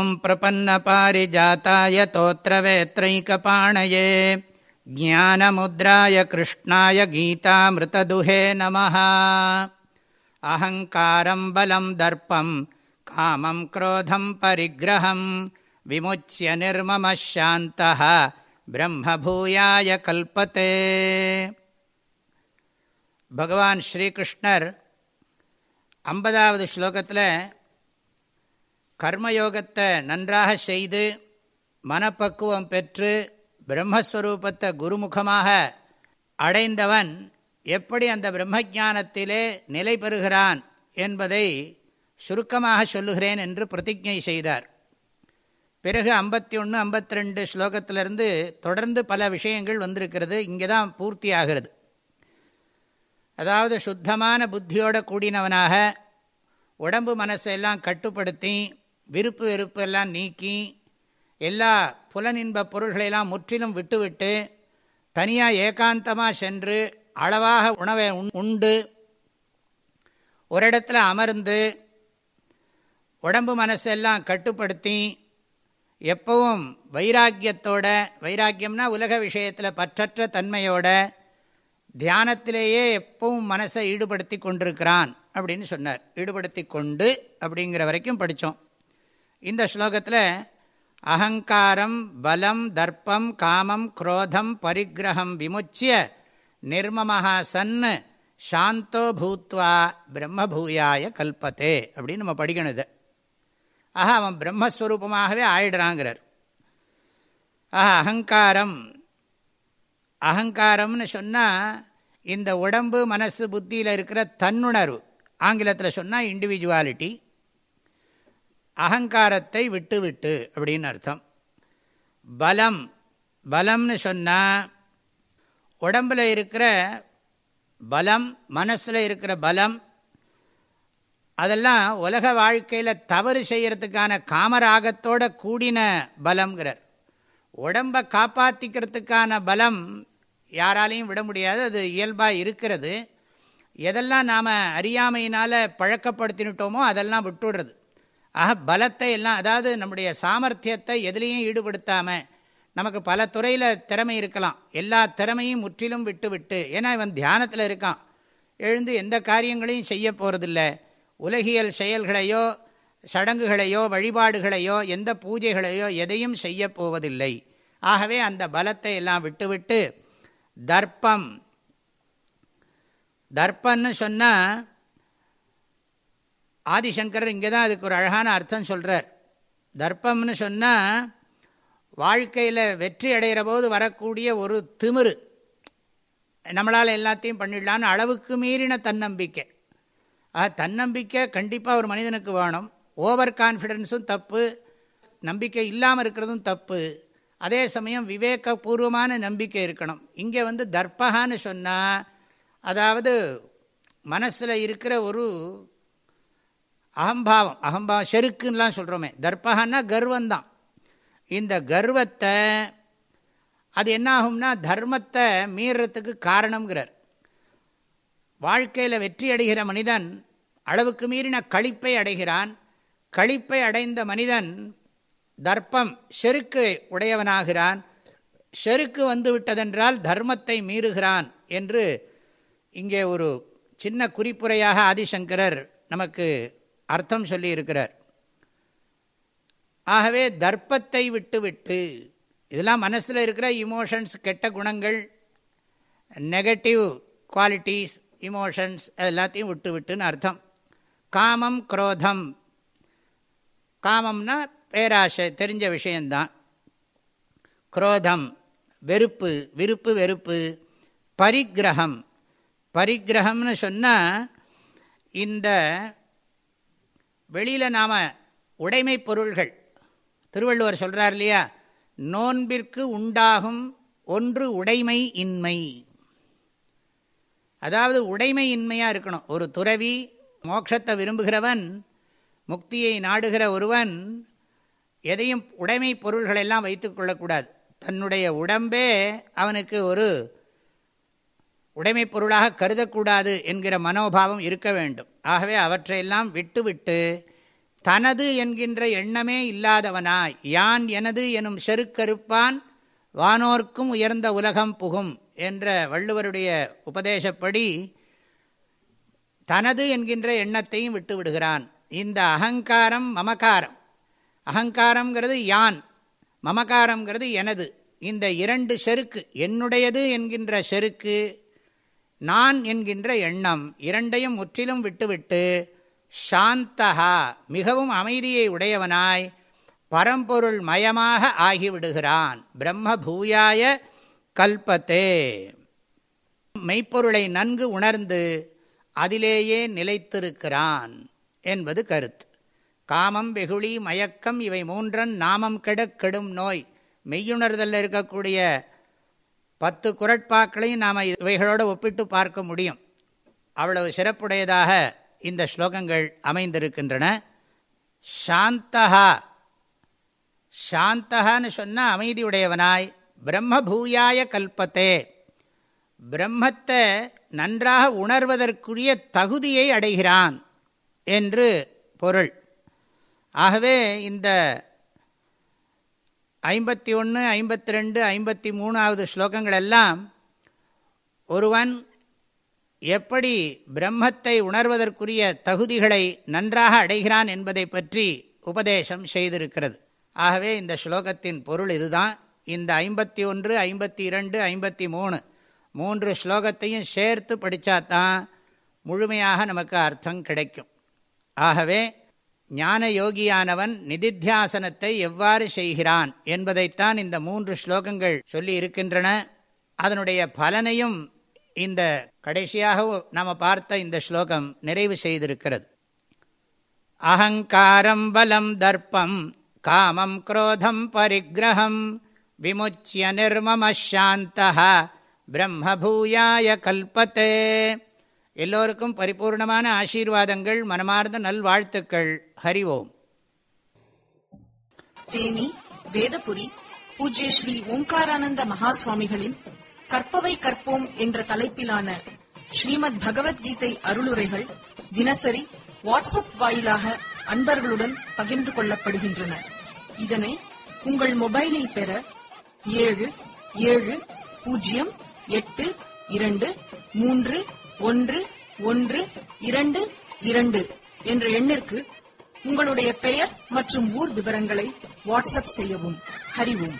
ॐ प्रपन्नपारिजाताय तोत्रवेत्रैकपाणये ज्ञानमुद्राय कृष्णाय गीतामृतदुहे नमः अहङ्कारं बलं दर्पं कामं क्रोधं परिग्रहं विमुच्य निर्ममः शान्तः ब्रह्मभूयाय कल्पते பகவான் ஸ்ரீகிருஷ்ணர் ஐம்பதாவது ஸ்லோகத்தில் கர்மயோகத்தை நன்றாக செய்து மனப்பக்குவம் பெற்று பிரம்மஸ்வரூபத்தை குருமுகமாக அடைந்தவன் எப்படி அந்த பிரம்மஜானத்திலே நிலை பெறுகிறான் என்பதை சுருக்கமாக சொல்லுகிறேன் என்று பிரதிஜை செய்தார். பிறகு ஐம்பத்தி ஒன்று ஐம்பத்தி ரெண்டு ஸ்லோகத்திலிருந்து தொடர்ந்து பல விஷயங்கள் வந்திருக்கிறது. இங்கே தான் பூர்த்தி ஆகிறது அதாவது சுத்தமான புத்தியோட கூடினவனாக உடம்பு மனசெல்லாம் கட்டுப்படுத்தி விருப்பு வெறுப்பெல்லாம் நீக்கி எல்லா புலனின்ப பொருள்களையெல்லாம் முற்றிலும் விட்டுவிட்டு தனியாக ஏகாந்தமாக சென்று அளவாக உணவை உண்டு. ஒரு இடத்துல அமர்ந்து உடம்பு மனசெல்லாம் கட்டுப்படுத்தி எப்பவும் வைராக்கியத்தோட வைராக்கியம்னா உலக விஷயத்தில் பற்றற்ற தன்மையோட தியானத்திலேயே எப்பவும் மனசை ஈடுபடுத்தி கொண்டிருக்கிறான் அப்படின்னு சொன்னார். ஈடுபடுத்தி கொண்டு அப்படிங்கிற வரைக்கும் படித்தோம். இந்த ஸ்லோகத்தில் அகங்காரம் பலம் தர்ப்பம் காமம் குரோதம் பரிகிரகம் விமுச்சிய நிர்மமஹா சன்னு சாந்தோ பூத்வா பிரம்மபூயாய கல்பத்தே அப்படின்னு நம்ம படிக்கணும் இதை. ஆஹா அவன் பிரம்மஸ்வரூபமாகவே ஆயிடுறாங்கிறார். ஆஹா அகங்காரம். அகங்காரம்னு சொன்னால் இந்த உடம்பு மனசு புத்தியில் இருக்கிற தன்னுணர்வு. ஆங்கிலத்தில் சொன்னால் இண்டிவிஜுவாலிட்டி அகங்காரத்தை விட்டு விட்டு அப்படின்னு அர்த்தம். பலம் பலம்னு சொன்னால் உடம்பில் இருக்கிற பலம் மனசில் இருக்கிற பலம் அதெல்லாம் உலக வாழ்க்கையில் தவறு செய்கிறதுக்கான காமராகத்தோட கூடின பலம்ங்கிறார். உடம்பை காப்பாற்றிக்கிறதுக்கான பலம் யாராலையும் விட முடியாது அது இயல்பாக இருக்கிறது. எதெல்லாம் நாம் அறியாமையினால் பழக்கப்படுத்தினுட்டோமோ அதெல்லாம் விட்டுடுறது. ஆக பலத்தை எல்லாம் அதாவது நம்முடைய சாமர்த்தியத்தை எதுலேயும் ஈடுபடுத்தாமல் நமக்கு பல துறையில் திறமை இருக்கலாம். எல்லா திறமையும் முற்றிலும் விட்டு விட்டு ஏன்னா இவன் தியானத்தில் இருக்கான். எழுந்து எந்த காரியங்களையும் செய்ய போகிறதில்ல உலகியல் செயல்களையோ சடங்குகளையோ வழிபாடுகளையோ எந்த பூஜைகளையோ எதையும் செய்ய போவதில்லை. ஆகவே அந்த பலத்தை எல்லாம் விட்டுவிட்டு தர்ப்பம். தர்ப்பன்னு சொன்னால் ஆதிசங்கர் இங்கே தான் அதுக்கு ஒரு அழகான அர்த்தம் சொல்கிறார் தர்ப்பம்னு சொன்னால் வாழ்க்கையில் வெற்றி அடைகிற போது வரக்கூடிய ஒரு திமிரு. நம்மளால் எல்லாத்தையும் பண்ணிடலான்னு அளவுக்கு மீறின தன்னம்பிக்கை. ஆக தன்னம்பிக்கை கண்டிப்பாக ஒரு மனிதனுக்கு வேணும். ஓவர் கான்ஃபிடென்ஸும் தப்பு நம்பிக்கை இல்லாமல் இருக்கிறதும் தப்பு. அதே சமயம் விவேகபூர்வமான நம்பிக்கை இருக்கணும். இங்கே வந்து தர்பகான்னு சொன்னால் அதாவது மனசில் இருக்கிற ஒரு அகம்பாவம் அகம்பாவம் செருக்குன்னெலாம் சொல்கிறோமே தர்ப்பகன்னா கர்வந்தான். இந்த கர்வத்தை அது என்ன ஆகும்னா தர்மத்தை மீறத்துக்கு காரணங்கிறார் வாழ்க்கையில் வெற்றி அடைகிற மனிதன் அளவுக்கு மீறின கழிப்பை அடைகிறான். கழிப்பை அடைந்த மனிதன் தர்ப்பம் செருக்கு உடையவனாகிறான். செருக்கு வந்து விட்டதென்றால் தர்மத்தை மீறுகிறான் என்று இங்கே ஒரு சின்ன குறிப்புரையாக ஆதிசங்கரர் நமக்கு அர்த்தம் சொல்லியிருக்கிறார். ஆகவே தர்ப்பத்தை விட்டுவிட்டு இதெல்லாம் மனசில் இருக்கிற இமோஷன்ஸ் கெட்ட குணங்கள் நெகட்டிவ் குவாலிட்டிஸ் இமோஷன்ஸ் எல்லாத்தையும் விட்டு விட்டுன்னு அர்த்தம். காமம் குரோதம். காமம்னா பேராசை தெரிஞ்ச விஷயந்தான். குரோதம் வெறுப்பு விருப்பு வெறுப்பு. பரிகிரகம் பரிகிரகம்னு சொன்னால் இந்த வெளியில் நாம் உடைமை பொருள்கள். திருவள்ளுவர் சொல்கிறார் இல்லையா? நோன்பிற்கு உண்டாகும் ஒன்று உடைமை இன்மை. அதாவது உடைமை இன்மையாக இருக்கணும். ஒரு துறவி மோட்சத்தை விரும்புகிறவன் முக்தியை நாடுகிற ஒருவன் எதையும் உடைமை பொருள்களெல்லாம் வைத்து கொள்ளக்கூடாது. தன்னுடைய உடம்பே அவனுக்கு ஒரு உடைமை பொருளாக கருதக்கூடாது என்கிற மனோபாவம் இருக்க வேண்டும். ஆகவே அவற்றையெல்லாம் விட்டுவிட்டு தனது என்கின்ற எண்ணமே இல்லாதவனாய் யான் எனது எனும் செருக்கருப்பான் வானோர்க்கும் உயர்ந்த உலகம் புகும் என்ற வள்ளுவருடைய உபதேசப்படி தனது என்கின்ற எண்ணத்தையும் விட்டு விடுகிறான் இந்த அகங்காரம் மமகாரம். அகங்காரங்கிறது யான் மமகாரங்கிறது எனது. இந்த இரண்டு செருக்கு என்னுடையது என்கின்ற செருக்கு நான் என்கின்ற எண்ணம் இரண்டையும் முற்றிலும் விட்டுவிட்டு சாந்தகா மிகவும் அமைதியை உடையவனாய் பரம்பொருள் மயமாக ஆகிவிடுகிறான். பிரம்ம பூயாய கல்பத்தே. மெய்ப்பொருளை நன்கு உணர்ந்து அதிலேயே நிலைத்திருக்கிறான் என்பது கருத்து. காமம் வெகுளி மயக்கம் இவை மூன்றன் நாமம் கெடக் கெடும் நோய். மெய்யுணர்தலில் இருக்கக்கூடிய பத்து குரட்பாக்களையும் நாம் இவைகளோடு ஒப்பிட்டு பார்க்க முடியும். அவ்வளவு சிறப்புடையதாக இந்த ஸ்லோகங்கள் அமைந்திருக்கின்றன. சாந்தகா சாந்தகான்னு சொன்னால் அமைதியுடையவனாய் பிரம்மபூயாய கல்பத்தே. பிரம்மத்தை நன்றாக உணர்வதற்குரிய தகுதியை அடைகிறான் என்று பொருள். ஆகவே இந்த ஐம்பத்தி ஒன்று ஐம்பத்தி ரெண்டு ஐம்பத்தி மூணாவது ஸ்லோகங்கள் எல்லாம் ஒருவன் எப்படி பிரம்மத்தை உணர்வதற்குரிய தகுதிகளை நன்றாக அடைகிறான் என்பதை பற்றி உபதேசம் செய்திருக்கிறது. ஆகவே இந்த ஸ்லோகத்தின் பொருள் இதுதான். இந்த ஐம்பத்தி ஒன்று ஐம்பத்தி இரண்டு ஐம்பத்தி மூணு மூன்று ஸ்லோகத்தையும் சேர்த்து படித்தாதான் முழுமையாக நமக்கு அர்த்தம் கிடைக்கும். ஆகவே ஞான யோகியானவன் நிதித்தியாசனத்தை எவ்வாறு செய்கிறான் என்பதைத்தான் இந்த மூன்று ஸ்லோகங்கள் சொல்லி இருக்கின்றன. அதனுடைய பலனையும் இந்த கடைசியாக நாம் பார்த்த இந்த ஸ்லோகம் நிறைவு செய்திருக்கிறது. அகங்காரம் பலம் தர்ப்பம் காமம் குரோதம் பரிகிரகம் விமுச்சிய நிர்மமசாந்த பிரம்மபூயாய கல்பத்தே. எல்லோருக்கும் பரிபூர்ணமான ஆசீர்வாதங்கள் மனமார்ந்த நல்வாழ்த்துக்கள். ஹரி ஓம். தேனி வேதபுரி பூஜ்ய ஸ்ரீ ஓம்காரானந்த மகாசுவாமிகளின் கற்பவை கற்போம் என்ற தலைப்பிலான ஸ்ரீமத் பகவத்கீதை அருளுரைகள் தினசரி வாட்ஸ்அப் வாயிலாக அன்பர்களுடன் பகிர்ந்து கொள்ளப்படுகின்றன. இதனை உங்கள் மொபைலில் பெற ஏழு ஏழு பூஜ்ஜியம் எட்டு இரண்டு மூன்று ஒன்று ஒன்று இரண்டு இரண்டு என்ற எண்ணிற்கு உங்களுடைய பெயர் மற்றும் ஊர் விவரங்களை வாட்ஸ்அப் செய்யவும். அறிவோம்.